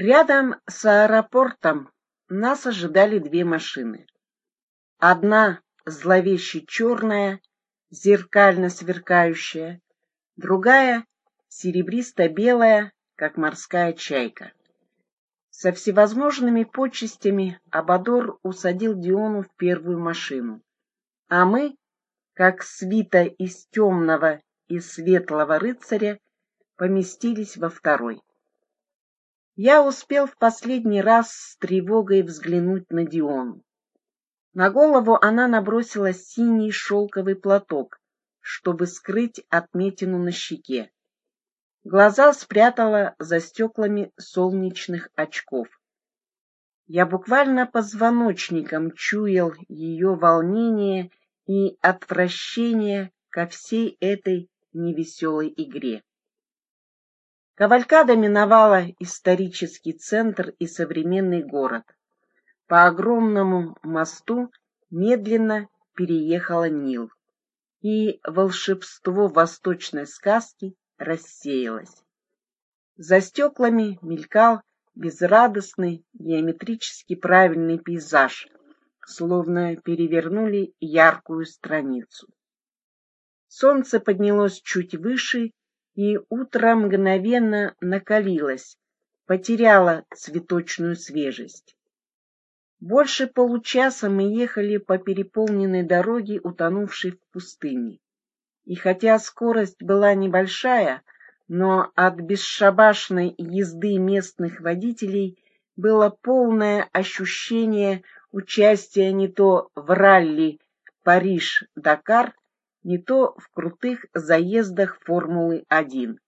Рядом с аэропортом нас ожидали две машины. Одна зловеще черная, зеркально сверкающая, другая серебристо-белая, как морская чайка. Со всевозможными почестями Абадор усадил Диону в первую машину, а мы, как свита из темного и светлого рыцаря, поместились во второй. Я успел в последний раз с тревогой взглянуть на Диону. На голову она набросила синий шелковый платок, чтобы скрыть отметину на щеке. Глаза спрятала за стеклами солнечных очков. Я буквально позвоночником чуял ее волнение и отвращение ко всей этой невеселой игре. Кавалькада миновала исторический центр и современный город. По огромному мосту медленно переехала Нил, и волшебство восточной сказки рассеялось. За стеклами мелькал безрадостный, геометрически правильный пейзаж, словно перевернули яркую страницу. Солнце поднялось чуть выше и утро мгновенно накалилось, потеряло цветочную свежесть. Больше получаса мы ехали по переполненной дороге, утонувшей в пустыне. И хотя скорость была небольшая, но от бесшабашной езды местных водителей было полное ощущение участия не то в ралли Париж-Дакар, не то в крутых заездах Формулы-1.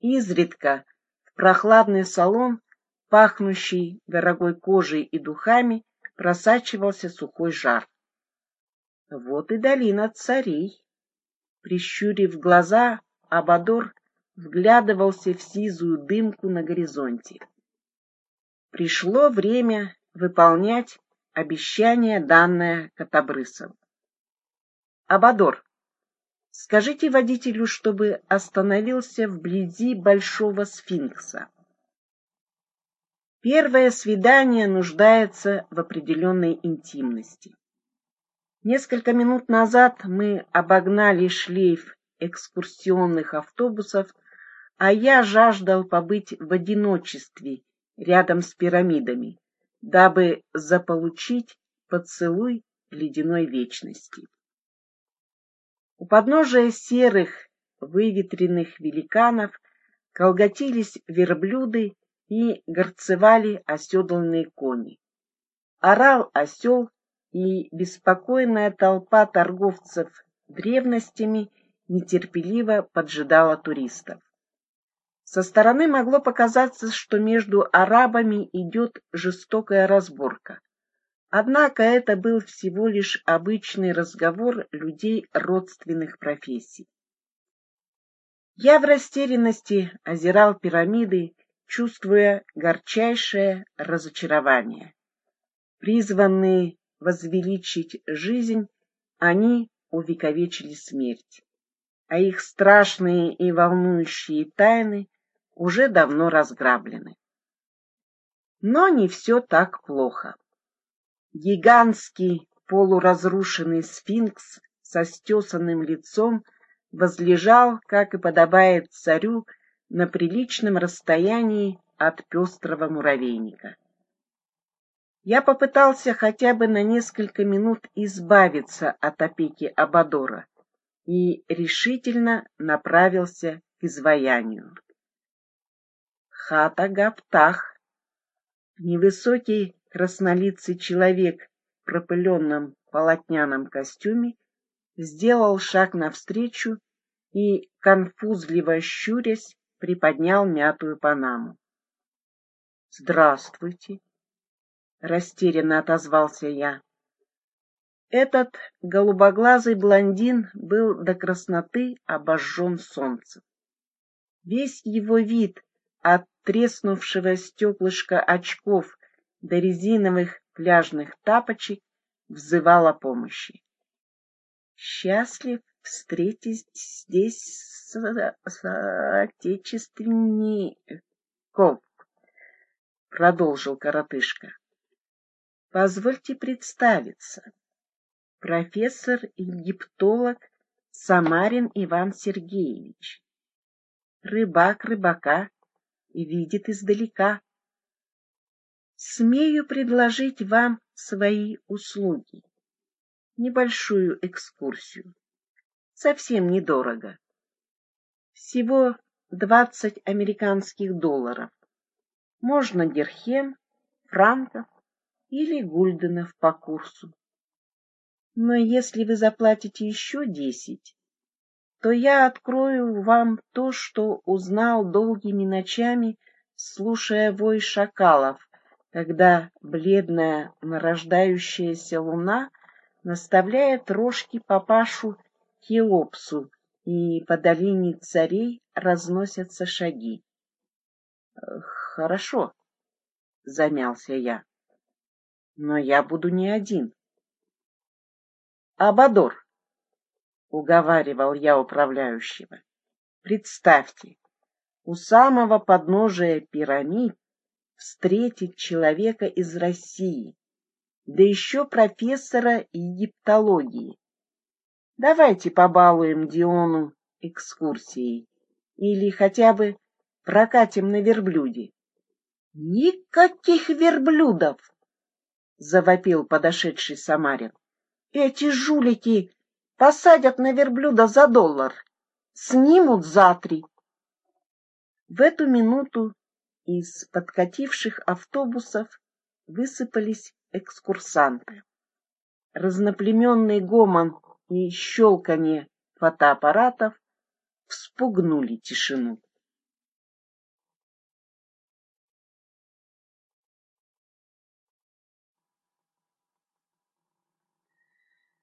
Изредка в прохладный салон, пахнущий дорогой кожей и духами, просачивался сухой жар. Вот и долина царей. Прищурив глаза, Абадор вглядывался в сизую дымку на горизонте. Пришло время выполнять обещание, данное Котобрысову. Абадор, скажите водителю, чтобы остановился вблизи Большого Сфинкса. Первое свидание нуждается в определенной интимности. Несколько минут назад мы обогнали шлейф экскурсионных автобусов, а я жаждал побыть в одиночестве рядом с пирамидами, дабы заполучить поцелуй ледяной вечности. У подножия серых выветренных великанов колготились верблюды и горцевали оседланные кони. Орал осел, и беспокойная толпа торговцев древностями нетерпеливо поджидала туристов. Со стороны могло показаться, что между арабами идет жестокая разборка. Однако это был всего лишь обычный разговор людей родственных профессий. Я в растерянности озирал пирамиды, чувствуя горчайшее разочарование. Призванные возвеличить жизнь, они увековечили смерть, а их страшные и волнующие тайны уже давно разграблены. Но не все так плохо. Гигантский полуразрушенный сфинкс со стесанным лицом возлежал, как и подобает царю, на приличном расстоянии от пестрого муравейника. Я попытался хотя бы на несколько минут избавиться от опеки Абадора и решительно направился к изваянию. Хата Гаптах, невысокий краснолицый человек в пропыленном полотняном костюме сделал шаг навстречу и, конфузливо щурясь, приподнял мятую панаму. «Здравствуйте!» — растерянно отозвался я. Этот голубоглазый блондин был до красноты обожжен солнцем. Весь его вид от треснувшего стеклышка очков до резиновых пляжных тапочек взывал о помощи. Счастлив встретить здесь соотечественников. продолжил коротышка. Позвольте представиться. Профессор-египтолог Самарин Иван Сергеевич. Рыбак рыбака видит издалека. Смею предложить вам свои услуги. Небольшую экскурсию. Совсем недорого. Всего двадцать американских долларов. Можно дирхем, франков или гульденов по курсу. Но если вы заплатите еще десять, то я открою вам то, что узнал долгими ночами, слушая вой шакалов, когда бледная нарождающаяся луна наставляет рожки папашу Хеопсу, и по долине царей разносятся шаги. — Хорошо, — замялся я, — но я буду не один. Абадор, — уговаривал я управляющего, — представьте, у самого подножия пирамид встретить человека из России, да еще профессора египтологии. Давайте побалуем Диону экскурсией или хотя бы прокатим на верблюде. — Никаких верблюдов! — завопил подошедший Самарин. — Эти жулики посадят на верблюда за доллар, снимут за три. В эту минуту из подкативших автобусов высыпались экскурсанты. Разноплеменный гомон и щелканье фотоаппаратов вспугнули тишину.